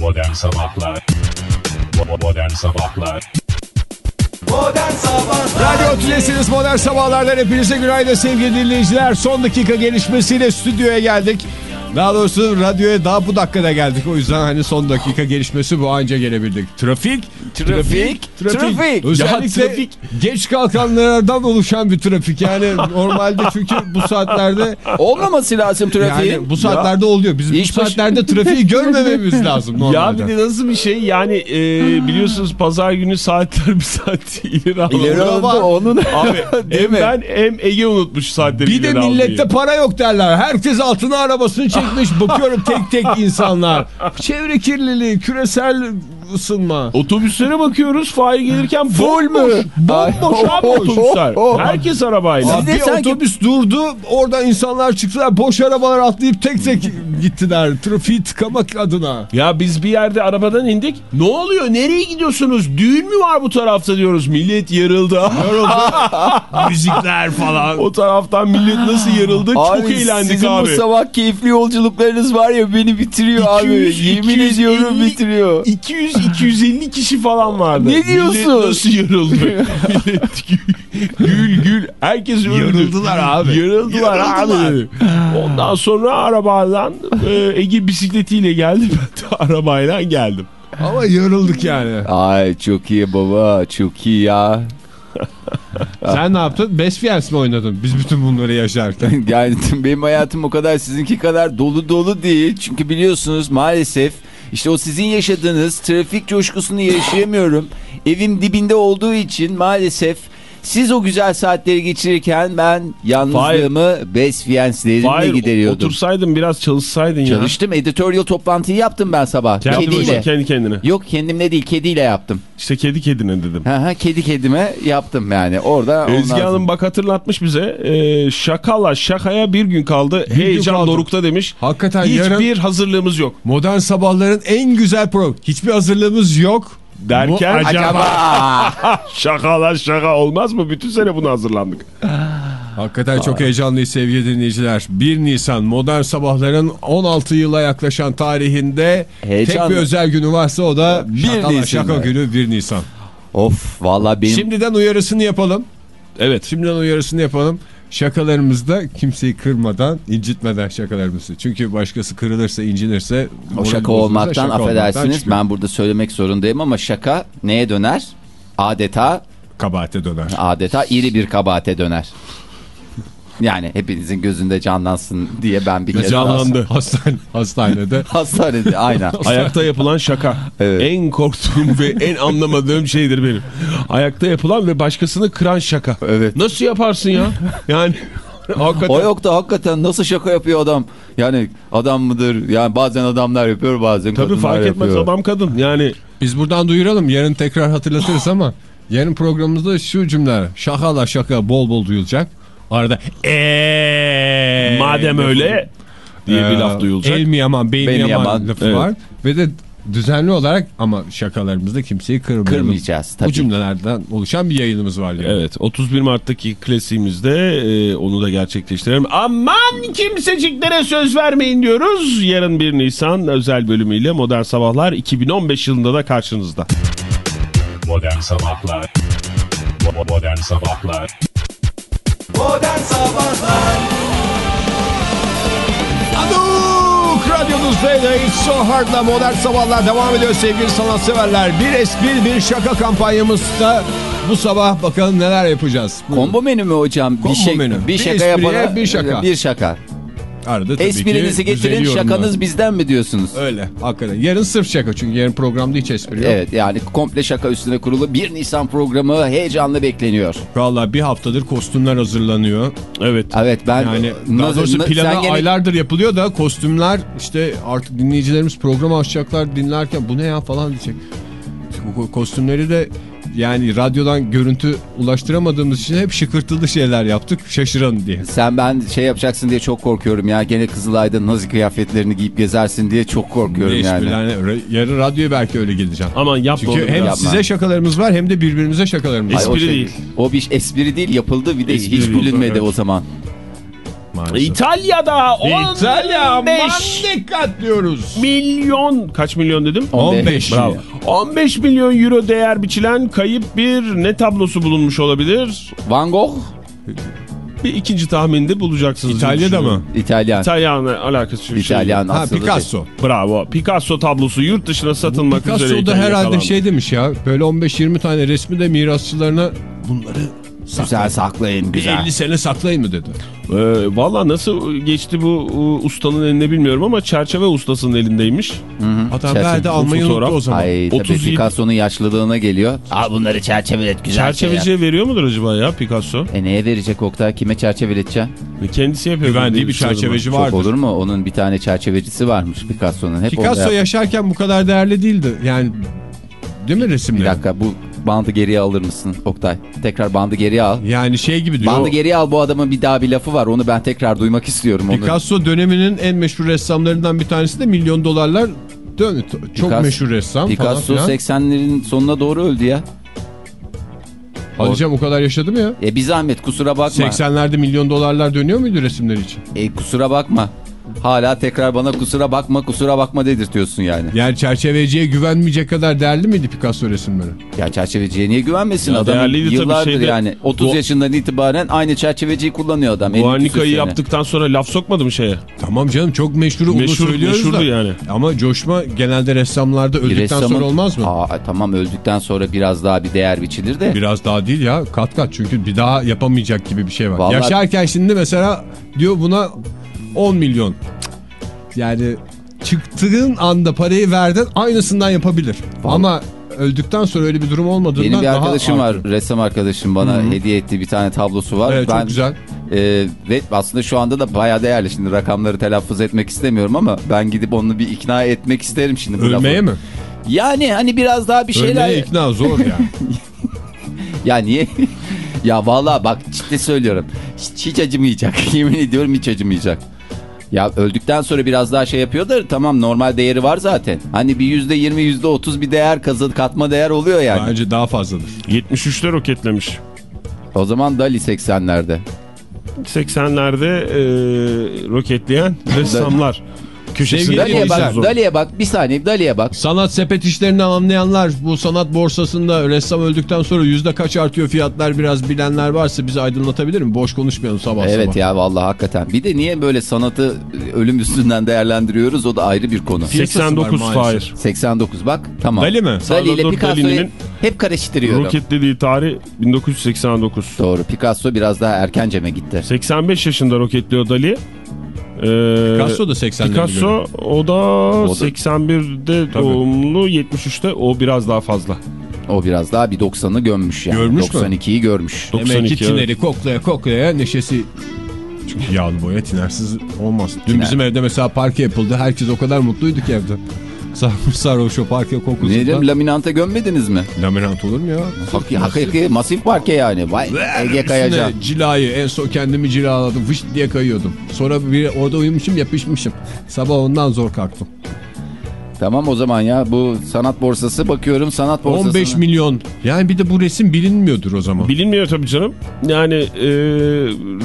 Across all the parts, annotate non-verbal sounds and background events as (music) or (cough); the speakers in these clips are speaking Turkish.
Modern Sabahlar Modern Sabahlar Modern Sabahlar Radyo Tülesi'niz Modern Sabahlar'dan hepinize günaydın sevgili dinleyiciler. Son dakika gelişmesiyle stüdyoya geldik. Daha doğrusu radyoya daha bu dakikada geldik. O yüzden hani son dakika gelişmesi bu anca gelebildik. Trafik, Trafik, trafik. Özellikle Ya trafik. geç kalkanlardan oluşan bir trafik. Yani (laughs) normalde çünkü bu saatlerde Olmaması lazım trafiğin. yani bu saatlerde oluyor. Biz İş bu saatlerde trafiği görmememiz (laughs) lazım Ya normalde. bir de nasıl bir şey yani e, biliyorsunuz pazar günü saatler bir saat (laughs) ileri alındı. İleri alındı onun. Abi hem mi? ben hem Ege unutmuş saatleri Bir de ileri almayı. millette para yok derler. Herkes altına arabasını çekmiş. Bakıyorum tek tek insanlar. Çevre kirliliği, küresel ısınma. Otobüslere bakıyoruz Fahir gelirken full mü? Bomboş abi (laughs) otobüsler. Herkes arabayla. Siz de bir sanki- otobüs durdu. Oradan insanlar çıktılar. Boş arabalar atlayıp tek tek gittiler. Trafiği tıkamak adına. Ya biz bir yerde arabadan indik. Ne oluyor? Nereye gidiyorsunuz? Düğün mü var bu tarafta diyoruz. Millet yarıldı. (laughs) Müzikler falan. o taraftan millet nasıl yarıldı? Çok Abi eğlendik sizin abi. bu sabah keyifli yolculuklarınız var ya beni bitiriyor abi. 200, Yemin 250 ediyorum bitiriyor. 200-250 kişi falan vardı. Ne diyorsun? Millet nasıl yarıldı? (laughs) Millet gül gül. Herkes öldü. Yarıldılar abi. Yarıldılar, Yarıldılar. abi. Ondan sonra arabadan e, Ege bisikletiyle geldi. Ben de arabayla geldim. Ama yarıldık yani. Ay çok iyi baba çok iyi ya. Sen ne yaptın? Best Fiends mi oynadın? Biz bütün bunları yaşarken. (laughs) Yani benim hayatım o kadar sizinki kadar dolu dolu değil. Çünkü biliyorsunuz maalesef işte o sizin yaşadığınız trafik coşkusunu yaşayamıyorum. Evim dibinde olduğu için maalesef siz o güzel saatleri geçirirken ben yalnızlığımı best fiyanslerimle Hayır gideriyordum. otursaydın biraz çalışsaydın ya. Çalıştım editorial toplantıyı yaptım ben sabah. Kendi başına, Kediyle. kendi kendine. Yok kendimle değil kediyle yaptım. İşte kedi kedine dedim. Ha, kedi kedime yaptım yani orada. Ezgi ondan- Hanım bak hatırlatmış bize. E, şakala şakaya bir gün kaldı. Heyecan kaldı. dorukta demiş. Hakikaten Hiçbir yarın hazırlığımız yok. modern sabahların en güzel program. Hiçbir hazırlığımız yok. Derken Bu acaba- (laughs) şakalar şaka olmaz mı? Bütün sene buna hazırlandık. Hakikaten çok heyecanlıyız sevgili dinleyiciler. 1 Nisan modern sabahların 16 yıla yaklaşan tarihinde Heyecan- tek bir özel günü varsa o da 1 şaka, Nisan. şaka günü 1 Nisan. Of valla benim Şimdiden uyarısını yapalım. Evet. Şimdiden uyarısını yapalım. Şakalarımızda kimseyi kırmadan, incitmeden şakalarımızı. Çünkü başkası kırılırsa, incinirse... o şaka olmaktan şaka olmaktan affedersiniz çıkıyor. ben burada söylemek zorundayım ama şaka neye döner? Adeta Kabahate döner. adeta iri bir kabahate döner. Yani hepinizin gözünde canlansın diye ben bir kez Canlandı. Hastane, hastanede. (laughs) Hastanede aynen. (laughs) Ayakta yapılan şaka. Evet. En korktuğum ve en anlamadığım şeydir benim. Ayakta yapılan ve başkasını kıran şaka. Evet. Nasıl yaparsın ya? Yani (laughs) hakikaten. O yok da hakikaten nasıl şaka yapıyor adam? Yani adam mıdır? Yani bazen adamlar yapıyor bazen Tabii kadınlar fark etmez yapıyor. adam kadın. Yani Biz buradan duyuralım. Yarın tekrar hatırlatırız (gasps) ama yarın programımızda şu cümleler. Şakala şaka bol bol duyulacak. Arada eee madem öyle diye bir laf duyulacak. El mi yaman, beyin mi yaman, yaman, lafı evet. var. Ve de düzenli olarak ama şakalarımızda kimseyi kırmayalım. Kırmayacağız tabii. Bu cümlelerden oluşan bir yayınımız var. Yani. Evet 31 Mart'taki klasiğimizde e, onu da gerçekleştirelim. Aman kimseciklere söz vermeyin diyoruz. Yarın 1 Nisan özel bölümüyle Modern Sabahlar 2015 yılında da karşınızda. Modern Sabahlar Modern Sabahlar Modern Sabahlar Anuk radyonuzdaydı. It's so hard'la modern sabahlar devam ediyor sevgili sanatseverler. Bir espri bir şaka kampanyamızda bu sabah bakalım neler yapacağız. Kombo menü mü hocam? Kombo bir şey, menü. Bir Bir şaka espriye yapana bir şaka. Bir şaka. Arada tabii Esprinizi ki getirin şakanız ben. bizden mi diyorsunuz? Öyle hakikaten. Yarın sırf şaka çünkü yarın programda hiç espri yok. Evet yani komple şaka üstüne kurulu 1 Nisan programı heyecanla bekleniyor. Valla bir haftadır kostümler hazırlanıyor. Evet. Evet ben Yani daha Nasıl- doğrusu planı gene- aylardır yapılıyor da kostümler işte artık dinleyicilerimiz programı açacaklar dinlerken bu ne ya falan diyecek. Kostümleri de yani radyodan görüntü ulaştıramadığımız için hep şıkırtılı şeyler yaptık şaşıran diye. Sen ben şey yapacaksın diye çok korkuyorum ya. Gene Kızılay'da nazi kıyafetlerini giyip gezersin diye çok korkuyorum Ne yani. ne- Yarın radyoya belki öyle geleceğim. Aman yapma Çünkü hem ya. size şakalarımız var hem de birbirimize şakalarımız Ay, var. o Espri değil. O bir espri değil yapıldı bir de Espri hiç gülünmedi evet. o zaman. Maalesef. İtalya'da 15 İtalya aman dikkat diyoruz. milyon kaç milyon dedim? 15. Bravo. 15 milyon euro değer biçilen kayıp bir ne tablosu bulunmuş olabilir? Van Gogh Bir ikinci tahminde bulacaksınız. diye İtalya'da düşünüyorum. mı? İtalyan. İtalyanla alakası bir İtalyan Ha asıllı Picasso. şey. Bravo. Picasso tablosu yurt dışına satılmak Picasso üzere. da herhalde şey demiş ya. Böyle 15-20 tane resmi de mirasçılarına bunları Güzel saklayın bir güzel. 50 sene saklayın mı dedi. Ee, Valla nasıl geçti bu e, ustanın eline bilmiyorum ama çerçeve ustasının elindeymiş. Adam Çerçeve- verdi bu almayı unuttu o zaman. Ay tabii 37 Picasso'nun yaşlılığına geliyor. Al bunları çerçevelet güzel şey yap. Çerçeveciye veriyor mudur acaba ya Picasso? E neye verecek Oktay? Kime çerçeveleteceksin? Kendisi yapıyor. Güvendiği bir çerçeveci Çok vardır. olur mu? Onun bir tane çerçevecisi varmış Picasso'nun. Picasso yaşarken bu kadar değerli değildi. Yani değil mi Bir resimleri? dakika bu bandı geriye alır mısın Oktay? Tekrar bandı geriye al. Yani şey gibi diyor. Bandı geriye al bu adamın bir daha bir lafı var. Onu ben tekrar duymak istiyorum. Onu. Picasso döneminin en meşhur ressamlarından bir tanesi de milyon dolarlar dön çok Picasso- meşhur ressam Picasso falan filan. 80'lerin sonuna doğru öldü ya. Hadi canım o kadar yaşadı mı ya? E bir zahmet kusura bakma. 80'lerde milyon dolarlar dönüyor muydu resimler için? E kusura bakma. Hala tekrar bana kusura bakma kusura bakma dedirtiyorsun yani. Yani çerçeveciye güvenmeyecek kadar değerli miydi Picasso resimleri? Ya çerçeveciye niye güvenmesin Ya adam? değerliydi tabii Yıllardır şeyde- yani 30 Bu- yaşından itibaren aynı çerçeveciyi kullanıyor adam. 50 küsur Guernica'yı sene. yaptıktan sonra laf sokmadı mı şeye? Tamam canım çok meşhuru onu Meşhur- söylüyoruz meşhurdu da. yani. Ama coşma genelde ressamlarda öldükten ressamın- sonra olmaz mı? Aa, tamam öldükten sonra biraz daha bir değer biçilir de. Biraz daha değil ya kat kat çünkü bir daha yapamayacak gibi bir şey var. Vallahi- Yaşarken şimdi mesela diyor buna 10 milyon. Yani çıktığın anda parayı verdin aynısından yapabilir. Vallahi- Ama öldükten sonra öyle bir durum olmadığından Benim bir arkadaşım var, artıyor. ressam arkadaşım bana hediye ettiği bir tane tablosu var. Evet çok güzel. e, ve aslında şu anda da bayağı değerli. Şimdi rakamları telaffuz etmek istemiyorum ama ben gidip onu bir ikna etmek isterim şimdi. bu Ölmeye mi? Yani hani biraz daha bir şeyler... Ölmeye ikna zor ya. (laughs) Ya niye? (laughs) ya vallahi bak ciddi söylüyorum. Hiç, hiç acımayacak. (laughs) Yemin ediyorum hiç acımayacak. Ya öldükten sonra biraz daha şey yapıyor da tamam normal değeri var zaten. Hani bir yüzde yirmi yüzde otuz bir değer kazı katma değer oluyor yani. Bence daha fazladır. 73'te roketlemiş. O zaman Dali 80'lerde. 80'lerde e, roketleyen ressamlar. (laughs) Köşesinde Dali'ye bak. Dali'ye bak bir saniye Dali'ye bak. Sanat sepet işlerinden anlayanlar bu sanat borsasında ressam öldükten sonra yüzde kaç artıyor fiyatlar biraz bilenler varsa bizi aydınlatabilir mi? Boş konuşmayalım sabah Evet sabah. ya vallahi hakikaten. Bir de niye böyle sanatı ölüm üstünden değerlendiriyoruz o da ayrı bir konu. Piyasası var 89 maalesef. Fahir. 89 bak tamam. Dali mi? Dali ile Picasso'yu hep karıştırıyorum. Roketlediği tarih 1989. Doğru Picasso biraz daha erkenceme gitti. 85 yaşında roketliyor Dali. Ee, Picasso da 80'lerine Picasso o da, da- 81'de Tabii. doğumlu 73'te o biraz daha fazla. O biraz daha bir 90'ı gömmüş yani. Görmüş mü? 92'yi görmüş. Demek ki 92 evet. tineri koklaya koklaya neşesi... Çünkü yağlı boya tinersiz olmaz. Dün Tiner. bizim evde mesela parke yapıldı. Herkes o kadar mutluydu ki evde. Sarmış sarhoş o parke Ne diyeyim kokusundan. laminanta gömmediniz mi? Laminat olur mu ya? Hakiki, hakiki masif parke yani. Vay Ege Kayacan. Üstüne cilayı en son kendimi cilaladım. Vış diye kayıyordum. Sonra bir orada uyumuşum yapışmışım. Sabah ondan zor kalktım. Tamam o zaman ya bu sanat borsası bakıyorum sanat borsasına. 15 milyon. Yani bir de bu resim bilinmiyordur o zaman. Bilinmiyor tabii canım. Yani e,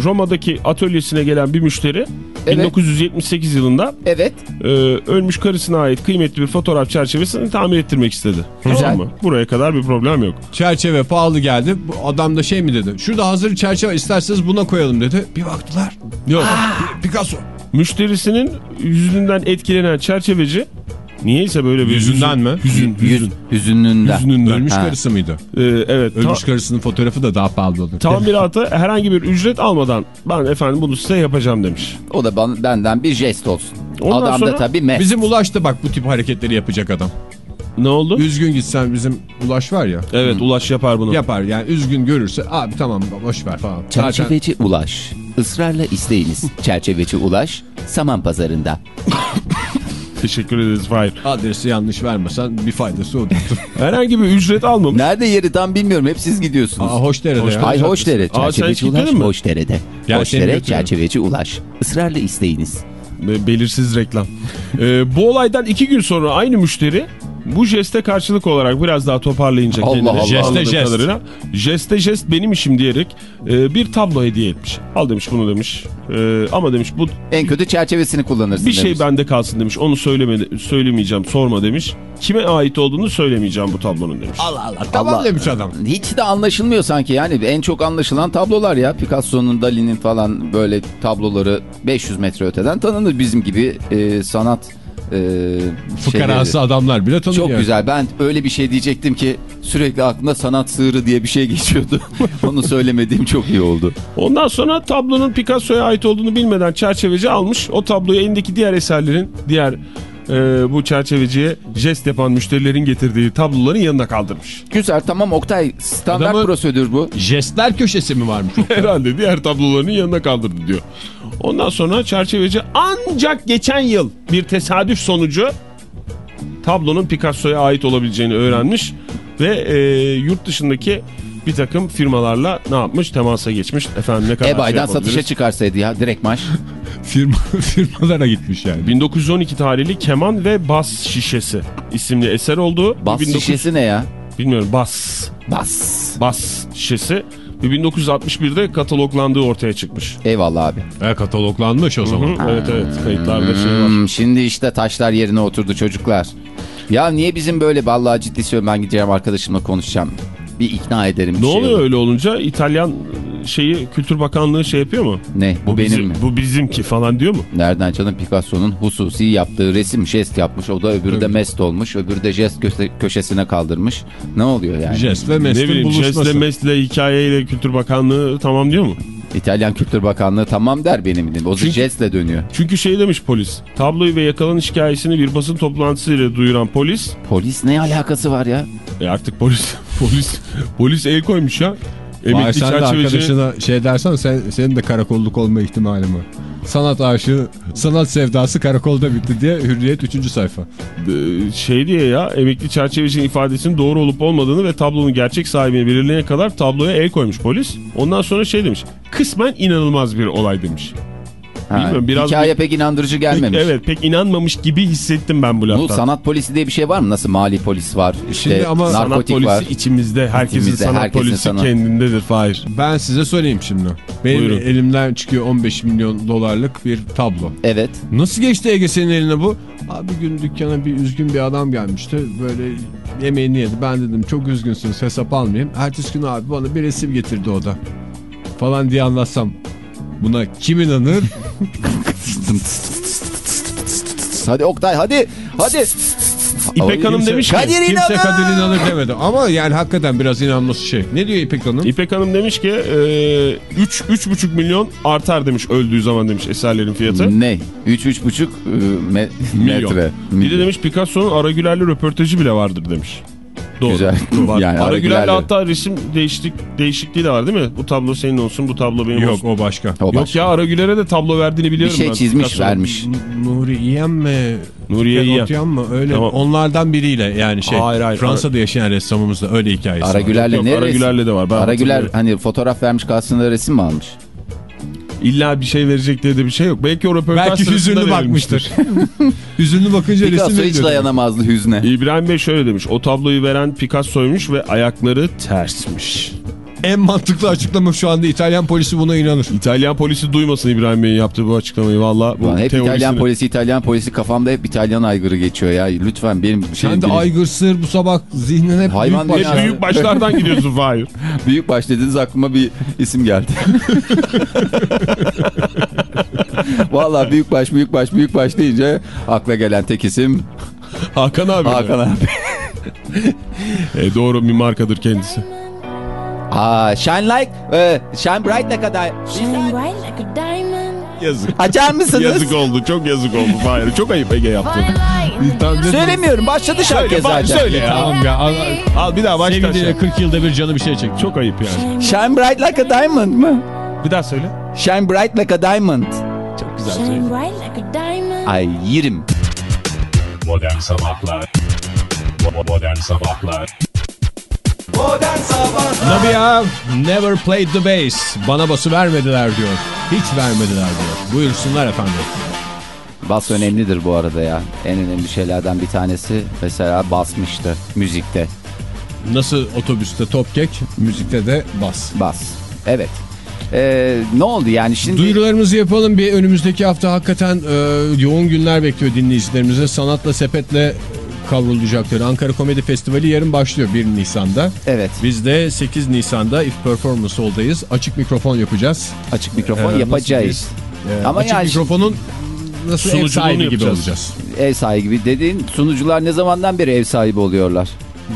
Roma'daki atölyesine gelen bir müşteri Evet. 1978 yılında Evet. e, ölmüş karısına ait kıymetli bir fotoğraf çerçevesini tamir ettirmek istedi. Güzel. Tamam mı? Buraya kadar bir problem yok. Çerçeve pahalı geldi. Bu adam da şey mi dedi? Şurada hazır çerçeve isterseniz buna koyalım dedi. Bir baktılar. Yok. Pi- Picasso. Müşterisinin yüzünden etkilenen çerçeveci niyeyse böyle bir Yüzünden mi? Hüzün, hüzün. hüzününden. Hüznünden. Ölmüş Ha. karısı mıydı? Ee, evet. Ölmüş ta- karısının fotoğrafı da daha pahalı oldu. tamirata herhangi bir ücret almadan ben efendim bunu size yapacağım demiş. O da bana, benden bir jest olsun. Ondan Adam da sonra tabii me. Bizim Ulaş da bak bu tip hareketleri yapacak adam. Ne oldu? Üzgün gitsen bizim Ulaş var ya. Evet Ulaş yapar bunu. Yapar yani üzgün görürse abi tamam boş ver falan. Zaten Çerçeveci Ulaş. Israrla isteyiniz. (laughs) Çerçeveci Ulaş. Saman pazarında. (laughs) Teşekkür ederiz Fahir. adresi yanlış vermesen bir faydası olur. (laughs) Herhangi bir ücret almamış. Nerede yeri tam bilmiyorum. Hep siz gidiyorsunuz. Aa Hoşdere'de ya. Ay Hoşdere. Çerçeveci Ulaş. mi? Hoşdere'de. seni Hoşdere. Çerçeveci Ulaş. Israrla isteyiniz. Be- Belirsiz reklam. Ee, bu olaydan iki gün sonra aynı müşteri Bu jeste karşılık olarak biraz daha toparlayınca Allah kendini Allah. Jeste jest. kadarıyla, jeste jest benim işim diyerek e, bir tablo hediye etmiş. Al demiş bunu demiş. E, ama demiş bu En kötü çerçevesini kullanırsın bir şey demiş. bende kalsın demiş. Onu söyleme, söylemeyeceğim sorma demiş. Kime ait olduğunu söylemeyeceğim bu tablonun demiş. Allah Allah tamam Allah- demiş adam. Hiç de anlaşılmıyor sanki yani en çok anlaşılan tablolar ya Picasso'nun Dali'nin falan böyle tabloları 500 metre öteden tanınır bizim gibi e, sanat e, Fıkarası şeyleri. adamlar bile tanıyor. Çok güzel ben öyle bir şey diyecektim ki sürekli aklımda sanat sığırı diye bir şey (laughs) geçiyordu onu söylemediğim çok iyi oldu. Ondan sonra tablonun Picasso'ya ait olduğunu bilmeden çerçeveci almış. O tabloyu elindeki diğer eserlerin, diğer e, bu çerçeveciye jest yapan müşterilerin getirdiği tabloların yanına kaldırmış. Güzel tamam Oktay standart Adamı- prosedür bu. Jestler köşesi mi varmış? (laughs) Herhalde diğer tablolarının yanına kaldırdı diyor. Ondan sonra çerçeveci ancak geçen yıl bir tesadüf sonucu tablonun Picasso'ya ait olabileceğini öğrenmiş ve e, yurt dışındaki bir takım firmalarla ne yapmış? Temasa geçmiş. Efendim ne kadar şey Ebay'dan yapabiliriz? satışa çıkarsaydı ya direkt maç. (laughs) Firma, firmalara gitmiş yani. 1912 tarihli keman ve bas şişesi isimli eser olduğu. Bas 1900 şişesi ne ya? Bilmiyorum bas. Bas. Bas şişesi. Ve 1961'de kataloglandığı ortaya çıkmış. Eyvallah abi. E, kataloglanmış o zaman. Hı, evet evet kayıtlarda şey var. Hmm, şimdi işte taşlar yerine oturdu çocuklar. Ya niye bizim böyle vallahi ciddi söylüyorum ben gideceğim arkadaşımla konuşacağım. Bir ikna ederim. bir Ne şey oluyor olur. öyle olunca İtalyan şeyi Kültür Bakanlığı şey yapıyor mu? Ne bu, Bu benim bizim, mi? Bu bizimki falan diyor mu? Nereden canım Picasso'nun hususi yaptığı resim jest yapmış. O da öbürü de mest olmuş. Öbürü de jest köşe- köşesine kaldırmış. Ne oluyor yani? Jest ve ne Mesut'un bileyim buluşması. jestle mesle hikayeyle Kültür Bakanlığı tamam diyor mu? İtalyan Kültür Bakanlığı tamam der benim bildiğim. O Çünkü- jestle dönüyor. Çünkü şey demiş polis. Tabloyu ve yakalanış hikayesini bir basın toplantısıyla duyuran polis. Polis ne alakası var ya? E artık polis (laughs) polis polis el koymuş ya. Vay Emekli sen de çerçeveci. arkadaşına şey dersen sen, senin de karakolluk olma ihtimali var. Sanat aşığı, sanat sevdası karakolda bitti diye Hürriyet 3. sayfa. e, şey diye ya emekli çerçevecinin ifadesinin doğru olup olmadığını ve tablonun gerçek sahibini belirleyene kadar tabloya el koymuş polis. Ondan sonra şey demiş. Kısmen inanılmaz bir olay demiş. Ha, Bilmiyorum, biraz hikaye bir- pek inandırıcı gelmemiş. Evet pek inanmamış gibi hissettim ben bu Bu laftan. sanat polisi diye bir şey var mı? Nasıl mali polis var, işte Şimdi ama sanat narkotik polisi var. içimizde. Herkesin İçimizde, sanat herkesin polisi sanat- kendindedir Fahir. Ben size söyleyeyim şimdi. Benim Buyurun. elimden çıkıyor 15 milyon dolarlık bir tablo. Evet. Nasıl geçti Ege senin eline bu? Abi gün dükkana bir üzgün bir adam gelmişti. Böyle yemeğini yedi. Ben dedim çok üzgünsünüz hesap almayayım. Ertesi gün abi bana bir resim getirdi o da. Falan diye anlatsam. Buna kim inanır? (laughs) Hadi Oktay hadi. Hadi. İpek Hanım demiş ki. Kadir Kimse inanır. Kadir inanır demedi. Ama yani hakikaten biraz inanması şey. Ne diyor İpek Hanım? İpek Hanım demiş ki 3 3,5 milyon artar demiş öldüğü zaman demiş eserlerin fiyatı. Ne? 3-3,5 me Milyon. metre. Bir de demiş Picasso'nun Ara Güler'le röportajı bile vardır demiş. Doğru. Güzel. Var. (laughs) Yani Ara Güler'le hatta resim değişiklik, değişikliği de var değil mi? Bu tablo senin olsun bu tablo benim Yok olsun. o başka. O Yok başka. ya Ara Güler'e de tablo verdiğini bir biliyorum şey ben. çizmiş Picasso'nun. vermiş. Nuri İyem mi? Nuriye. Yan mı? Öyle Tamam. onlardan biriyle yani şey. Hayır, hayır. Fransa'da yaşayan ressamımızda öyle hikayesi Ara var. Güler'le Yok, ne Ara? Güler'le de var. Ben Ara Güler hani fotoğraf vermiş karşısında resim mi almış? İlla bir şey verecek diye de bir şey yok. Belki o röportaj Belki hüzünlü bakmıştır. (laughs) (laughs) hüzünlü bakınca resim Picasso hiç dayanamazdı hüzne. İbrahim Bey şöyle demiş. O tabloyu veren Picasso'ymuş ve ayakları tersmiş. En mantıklı açıklama şu anda İtalyan polisi buna inanır. İtalyan polisi duymasın İbrahim Bey'in yaptığı bu açıklamayı. Valla bu hep teorisini- İtalyan polisi, İtalyan polisi kafamda hep İtalyan aygırı geçiyor ya. Lütfen benim şeyim Sen de aygır sır bu sabah zihnin hep Hayvan büyük baş. Hep büyük başlardan gidiyorsun Fahir. (laughs) Büyük baş dediniz aklıma bir isim geldi. (laughs) Vallahi büyük baş, büyük baş, büyük baş deyince akla gelen tek isim Hakan abi. Hakan abi. E, doğru bir markadır kendisi. Aa, shine like, e, shine bright ne kadar. Shine bright like a diamond. Yazık. Açar mısınız? Yazık oldu. Çok yazık oldu Fahir. Çok ayıp Ege yaptın. Tamam. Söylemiyorum başladı şarkı Söyle, zaten. söyle ya. Tamam ya. Al, Al bir daha baştan. Sevgiliyle şey. 40 yılda bir canı bir şey çekti. Çok ayıp yani. Shine bright like a diamond mı? Bir daha söyle. Shine bright like a diamond. Çok güzel Shine söyle. bright like a diamond. Ay yerim. Modern Sabahlar Modern Sabahlar Ya. Never played the bass. Bana bası vermediler diyor. Hiç vermediler diyor. Buyursunlar efendim. Bas önemlidir bu arada ya. En önemli şeylerden bir tanesi mesela basmıştı müzikte. Nasıl otobüste top kek, müzikte de bas. Bas. Evet. Ee, ne oldu yani şimdi? Duyurularımızı yapalım. Bir önümüzdeki hafta hakikaten e, yoğun günler bekliyor dinleyicilerimize. Sanatla sepetle kavrulacakları Ankara Komedi Festivali yarın başlıyor 1 Nisan'da. Evet. Biz de 8 Nisan'da If Performance Hall'dayız. Açık mikrofon yapacağız. Açık mikrofon Ee, yapacağız. Ee, Ama açık yani mikrofonun nasıl ev sahibi gibi olacağız. Ev sahibi dediğin sunucular ne zamandan beri ev sahibi oluyorlar?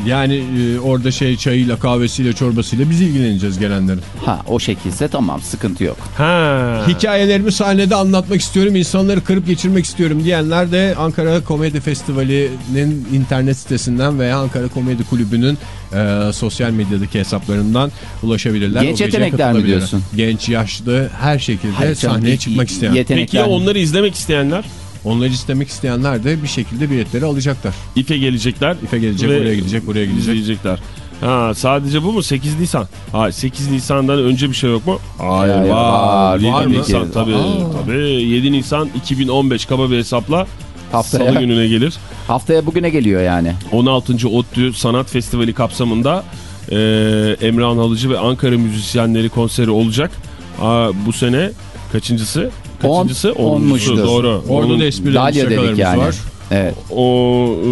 Yani e, orada şey çayıyla, kahvesiyle, çorbasıyla biz ilgileneceğiz gelenlerin. Ha o şekilse tamam sıkıntı yok. Ha. Hikayelerimi sahnede anlatmak istiyorum, insanları kırıp geçirmek istiyorum diyenler de Ankara Komedi Festivali'nin internet sitesinden veya Ankara Komedi Kulübü'nün e, sosyal medyadaki hesaplarından ulaşabilirler. Genç yetenekler mi diyorsun? Genç, yaşlı, her şekilde Hayır sahneye çıkmak isteyen. Peki ya onları izlemek isteyenler? Onları istemek isteyenler de bir şekilde biletleri alacaklar. İFE gelecekler. İFE gelecek, Ve oraya gidecek, buraya gidecek. izleyecekler. Ha sadece bu mu? 8 Nisan. Ha 8 Nisan'dan önce bir şey yok mu? Hayır var. var, 7 var mı? Nisan tabii. Aa. Tabii 7 Nisan 2015 kaba bir hesapla Haftaya, Salı gününe gelir. haftaya bugüne geliyor yani. 16. ODTÜ Sanat Festivali kapsamında e, Emrah Halıcı ve Ankara müzisyenleri konseri olacak. Aa, bu sene kaçıncısı? Kaçıncısı? On- onmuştur. Doğru. Orada da esprilerimiz, şakalarımız yani. var. Evet. o e,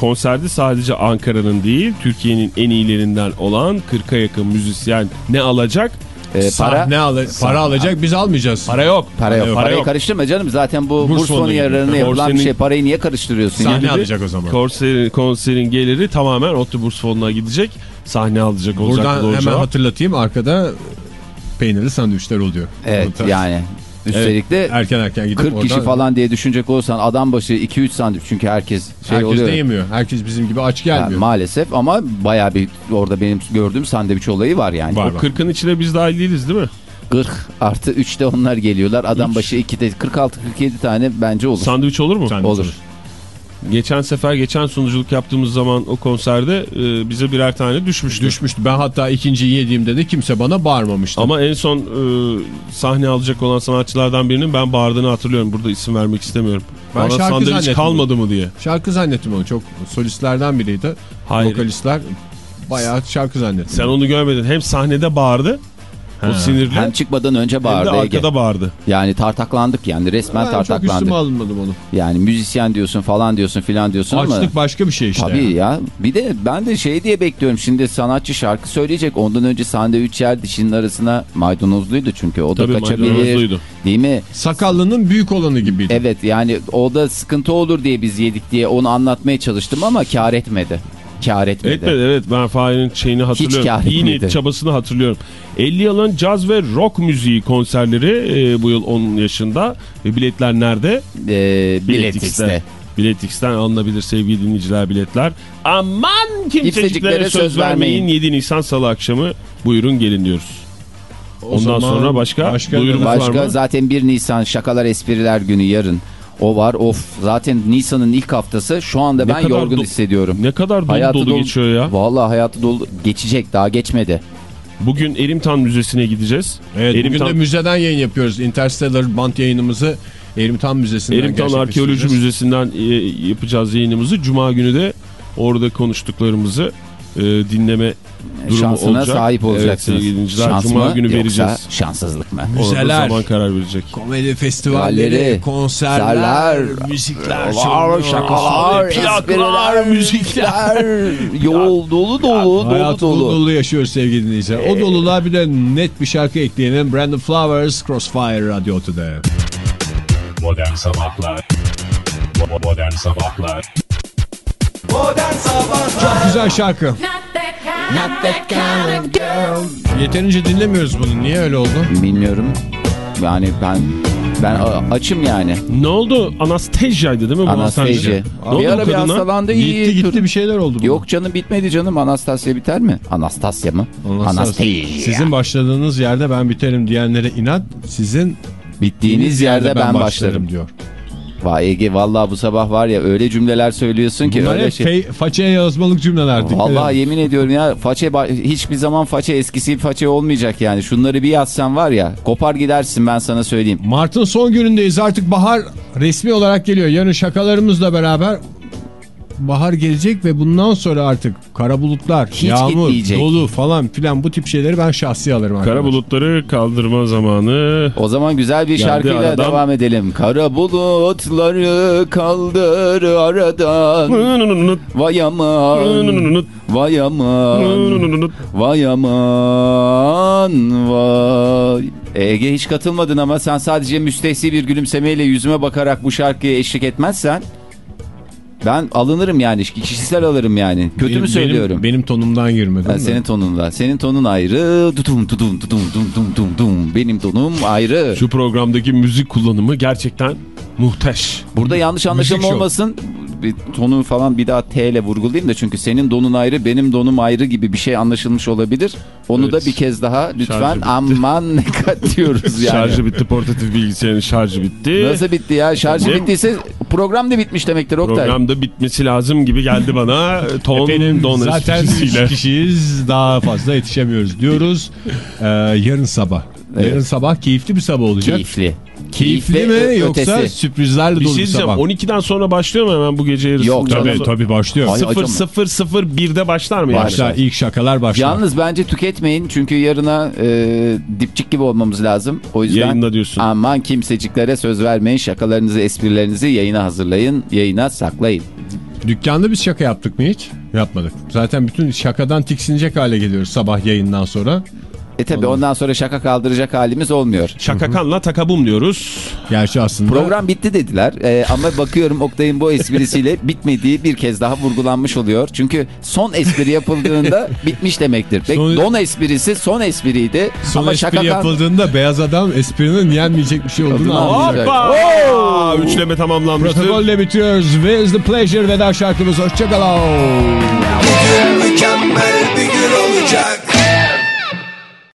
konserde sadece Ankara'nın değil Türkiye'nin en iyilerinden olan 40'a yakın müzisyen ne alacak? Ee, para Sahne al para alacak, biz almayacağız. Para yok. para yok. yok. Parayı yok. karıştırma canım. Zaten bu Burs burs, fonu yararına yapılan bir şey. Parayı niye karıştırıyorsun? Sahne yani? alacak o zaman. Konserin, konserin geliri tamamen ODTÜ Burs Fonu'na gidecek. Sahne alacak olacak. Buradan hemen hatırlatayım arkada peynirli sandviçler oluyor. Evet yani. Üstelik de Erken erken gidip 40 kişi falan diye düşünecek olursan adam başı 2-3 sandviç çünkü herkes şey Herkes oluyor. de yemiyor. Herkes bizim gibi aç Yani gelmiyor. maalesef ama bayağı bir orada benim gördüğüm sandviç olayı var yani. Var. O 40'ın içine biz dahil değiliz değil mi? 40 artı 3'te onlar geliyorlar. Adam Üç. başı 2'de 46-47 tane bence olur. Sandviç olur mu? Sandviç olur. Geçen sefer geçen sunuculuk yaptığımız zaman o konserde e, bize birer tane düşmüştü. Düşmüştü. Ben hatta ikinciyi yediğimde de kimse bana bağırmamıştı. Ama en son e, sahne alacak olan sanatçılardan birinin ben bağırdığını hatırlıyorum. Burada isim vermek istemiyorum. Ben Bana sandviç kalmadı mı diye. Şarkı zannettim onu. Çok solistlerden biriydi. Hayır. Vokalistler bayağı şarkı zannettim. Sen onu görmedin. Hem sahnede bağırdı. O sinirli. Hem çıkmadan önce Hem de bağırdı Ege. arkada bağırdı. Yani tartaklandık yani resmen ben çok üstüme tartaklandık. alınmadım onu. Yani müzisyen diyorsun falan diyorsun filan diyorsun ama. Açlık başka bir şey işte. Tabii yani. ya. Bir de ben de şey diye bekliyorum. Şimdi sanatçı şarkı söyleyecek. Ondan önce sandviç yer dişinin arasına maydanozluydu çünkü. O da Tabii kaçabilir. maydanozluydu. Değil mi? Sakallının büyük olanı gibiydi. Evet yani o da sıkıntı olur diye biz yedik diye onu anlatmaya çalıştım ama kar etmedi. Kar etmedi. Etmedi evet ben Fahir'in şeyini hatırlıyorum. kâr İyi niyet çabasını hatırlıyorum. 50 yılın caz ve rock müziği konserleri e, bu yıl 10 yaşında. E, biletler nerede? Ee, Biletix'te. Biletix'te. Biletix'ten alınabilir sevgili dinleyiciler biletler. Aman kimseciklere söz, söz vermeyin. vermeyin. 7 Nisan Salı akşamı buyurun gelin diyoruz. O Ondan zaman sonra başka duyurumuz var Başka mı? zaten 1 Nisan şakalar espriler günü yarın. O var of zaten Nisan'ın ilk haftası şu anda Ne ben yorgun do- hissediyorum. Ne kadar dolu Hayatı dolu dolu- geçiyor ya. Vallahi hayatı dolu geçecek daha geçmedi. Bugün Erimtan Müzesi'ne gideceğiz. Evet, bugün Erimtan, de müzeden yayın yapıyoruz. Interstellar band yayınımızı Erimtan Müzesi'nden Erimtan Arkeoloji. Müzesi'nden e, yapacağız yayınımızı. Cuma günü de orada konuştuklarımızı e, dinleme durumu Şansına olacak. sahip Evet olacaksınız. sevgili dinleyiciler. Şans Cuma mı günü yoksa vereceğiz. şanssızlık mı? Müzeler. zaman karar verecek. Komedi festivalleri, Festivalleri, konserler, konserler, müzikler, Var şakalar, plaklar, espriler, müzikler, yol dolu dolu Hayat dolu dolu dolu. dolu yaşıyoruz sevgili dinleyiciler. O doluluğa bir de net bir şarkı ekleyelim. Brandon Flowers, Crossfire Radyo Today. Modern Sabahlar Modern Sabahlar Modern Sabahlar Çok güzel şarkı. Yeterince dinlemiyoruz bunu. Niye öyle oldu? Bilmiyorum. Yani ben ben açım yani. Ne oldu? Anastasia'ydı değil mi? Ne Bir oldu ara bir hastalandı iyi. Gitti gitti bir şeyler oldu. buna. Yok canım bitmedi canım. Anastasya biter mi? Anastasya mı? Anastasya. Sizin başladığınız yerde ben biterim diyenlere inat. Sizin bittiğiniz yerde ben başlarım. diyor. Vay Ege vallahi bu sabah var ya öyle cümleler söylüyorsun ki Bunlar öyle şey. fe- façaya yazmalık cümleler. Vallahi yemin ediyorum ya façe hiçbir zaman façe eskisi façe olmayacak yani. Şunları bir yazsan var ya kopar gidersin ben sana söyleyeyim. Mart'ın son günündeyiz. Artık bahar resmi olarak geliyor. Yarın şakalarımızla beraber bahar gelecek ve bundan sonra artık kara bulutlar, Hiç yağmur, gitmeyecek. dolu falan filan bu tip şeyleri ben şahsi alırım. Kara arkadaşlar. bulutları kaldırma zamanı. O zaman güzel bir Geldi şarkıyla aradan. devam edelim. Kara bulutları kaldır aradan. Vay aman. Vay aman. Vay aman. Vay. Ege hiç katılmadın ama sen sadece müstehsi bir gülümsemeyle yüzüme bakarak bu şarkıya eşlik etmezsen ben alınırım yani kişisel alırım yani. Kötü Benim- mü söylüyorum? Benim, benim tonumdan girmedi. Ha, değil mi? senin tonunla. Senin tonun ayrı. Dudum dudum dum dum dum dum. Benim tonum ayrı. Şu programdaki müzik kullanımı gerçekten muhteş. Burada yanlış anlaşılma olmasın. Bir tonu falan bir daha T ile vurgulayayım da çünkü senin donun ayrı benim donum ayrı gibi bir şey anlaşılmış olabilir. Onu Evet. da bir kez daha lütfen aman ne (laughs) kat diyoruz yani. Şarjı bitti portatif bilgisayarın şarjı bitti. Nasıl bitti ya? Şarjı bittiyse program da bitmiş demektir Oktay. Programda bitmesi lazım gibi geldi bana. (laughs) Ton Efendim don zaten esprisiyle. üç kişiyiz daha fazla yetişemiyoruz diyoruz. (laughs) Ee, yarın sabah. Evet. Yarın sabah keyifli bir sabah olacak. Keyifli. Keyifli mi ö- yoksa ötesi. sürprizlerle Bir dolu şey bir sabah? 12'den sonra başlıyor mu hemen bu gece yarısı? Yok, Tabii Sonra- tabii başlıyor. Ay, 0 acaba. 0 0 1'de başlar mı yani? Başlar ilk şakalar başlar. Yalnız bence tüketmeyin çünkü yarına e, dipçik gibi olmamız lazım. O yüzden Yayında diyorsun. aman kimseciklere söz vermeyin. Şakalarınızı, esprilerinizi yayına hazırlayın, yayına saklayın. Dükkanda biz şaka yaptık mı hiç? Yapmadık. Zaten bütün şakadan tiksinecek hale geliyoruz sabah yayından sonra. E tabi ondan sonra şaka kaldıracak halimiz olmuyor. Şakakanla takabum diyoruz. Gerçi aslında Program bitti dediler E, ama bakıyorum Oktay'ın bu esprisiyle (laughs) bitmediği bir kez daha vurgulanmış oluyor. Çünkü son espri yapıldığında (laughs) bitmiş demektir. Peki, Son- Don esprisi son espriydi son ama espri şaka kal- yapıldığında beyaz adam esprinin yenmeyecek bir şey olduğunu anlayacak. Hoppa! Üçleme tamamlanmıştır. Protokolle bitiriyoruz. Where's the pleasure veda şarkımız. Hoşçakalın. Mükemmel bir gün olacak